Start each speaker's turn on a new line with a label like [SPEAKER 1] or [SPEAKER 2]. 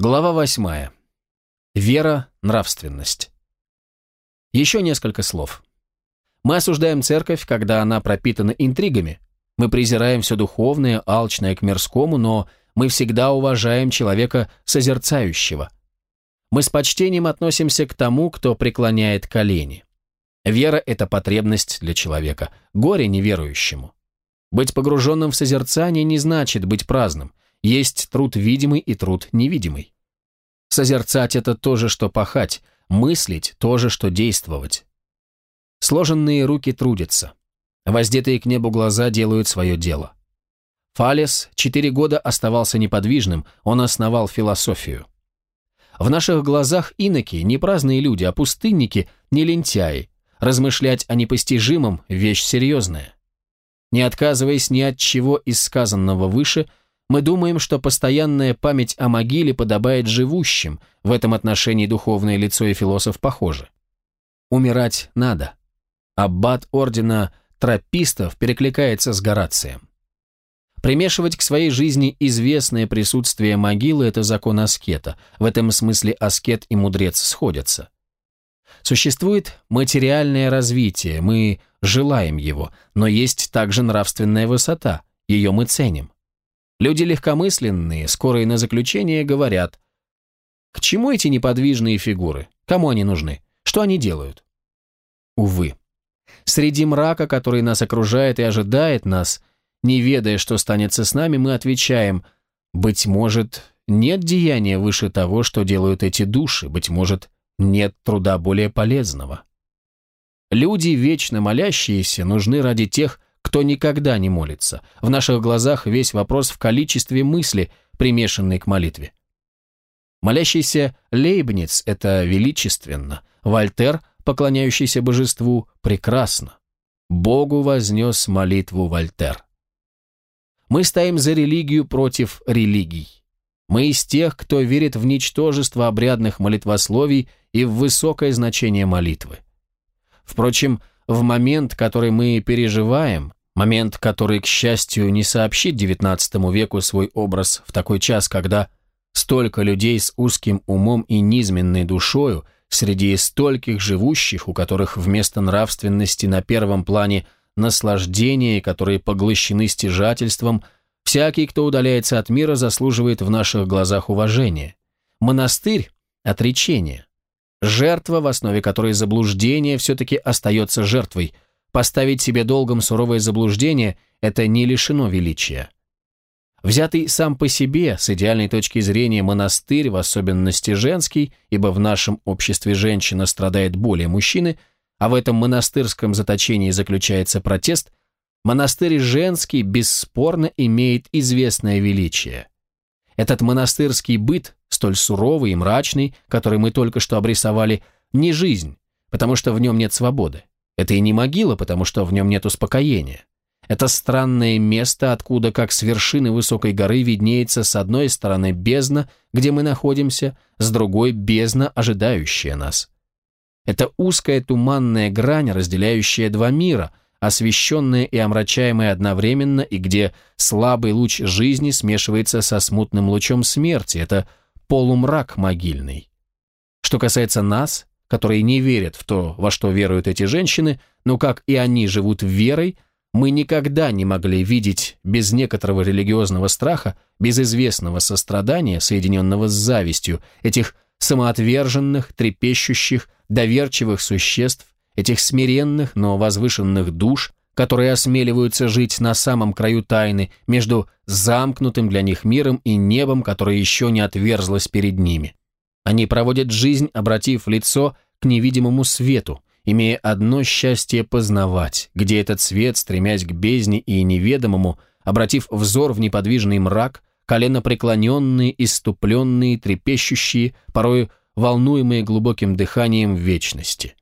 [SPEAKER 1] Глава восьмая. Вера, нравственность. Еще несколько слов. Мы осуждаем церковь, когда она пропитана интригами. Мы презираем все духовное, алчное к мирскому, но мы всегда уважаем человека созерцающего. Мы с почтением относимся к тому, кто преклоняет колени. Вера – это потребность для человека, горе неверующему. Быть погруженным в созерцание не значит быть праздным. Есть труд видимый и труд невидимый. Созерцать – это то же, что пахать, мыслить – то же, что действовать. Сложенные руки трудятся. Воздетые к небу глаза делают свое дело. Фалес четыре года оставался неподвижным, он основал философию. В наших глазах иноки не праздные люди, а пустынники, не лентяи. Размышлять о непостижимом – вещь серьезная. Не отказываясь ни от чего из сказанного выше, мы думаем, что постоянная память о могиле подобает живущим, в этом отношении духовное лицо и философ похожи. Умирать надо. Аббат ордена тропистов перекликается с Горацием. Примешивать к своей жизни известное присутствие могилы – это закон аскета. В этом смысле аскет и мудрец сходятся. Существует материальное развитие, мы желаем его, но есть также нравственная высота, ее мы ценим. Люди легкомысленные, скорые на заключение, говорят, к чему эти неподвижные фигуры? Кому они нужны? Что они делают? Увы. Среди мрака, который нас окружает и ожидает нас, не ведая, что станется с нами, мы отвечаем, быть может, нет деяния выше того, что делают эти души, быть может, нет труда более полезного. Люди, вечно молящиеся, нужны ради тех, кто никогда не молится. В наших глазах весь вопрос в количестве мысли, примешанной к молитве. Молящийся Лейбниц – это величественно, Вольтер, поклоняющийся божеству, прекрасно. Богу вознес молитву Вольтер. Мы стоим за религию против религий. Мы из тех, кто верит в ничтожество обрядных молитвословий и в высокое значение молитвы. Впрочем, в момент, который мы переживаем, момент, который, к счастью, не сообщит XIX веку свой образ в такой час, когда столько людей с узким умом и низменной душою среди стольких живущих, у которых вместо нравственности на первом плане наслаждения, которые поглощены стяжательством, всякий, кто удаляется от мира, заслуживает в наших глазах уважения. Монастырь – отречение. Жертва, в основе которой заблуждение все-таки остается жертвой. Поставить себе долгом суровое заблуждение – это не лишено величия. Взятый сам по себе, с идеальной точки зрения, монастырь, в особенности женский, ибо в нашем обществе женщина страдает более мужчины, а в этом монастырском заточении заключается протест, монастырь женский бесспорно имеет известное величие. Этот монастырский быт, столь суровый и мрачный, который мы только что обрисовали, не жизнь, потому что в нем нет свободы. Это и не могила, потому что в нем нет успокоения. Это странное место, откуда, как с вершины высокой горы, виднеется с одной стороны бездна, где мы находимся, с другой бездна, ожидающая нас. Это узкая туманная грань, разделяющая два мира – освещенное и омрачаемое одновременно, и где слабый луч жизни смешивается со смутным лучом смерти. Это полумрак могильный. Что касается нас, которые не верят в то, во что веруют эти женщины, но как и они живут верой, мы никогда не могли видеть без некоторого религиозного страха, без известного сострадания, соединенного с завистью, этих самоотверженных, трепещущих, доверчивых существ, этих смиренных, но возвышенных душ, которые осмеливаются жить на самом краю тайны между замкнутым для них миром и небом, которое еще не отверзлось перед ними. Они проводят жизнь, обратив лицо к невидимому свету, имея одно счастье познавать, где этот свет, стремясь к бездне и неведомому, обратив взор в неподвижный мрак, колено преклоненные, иступленные, трепещущие, порою волнуемые глубоким дыханием вечности.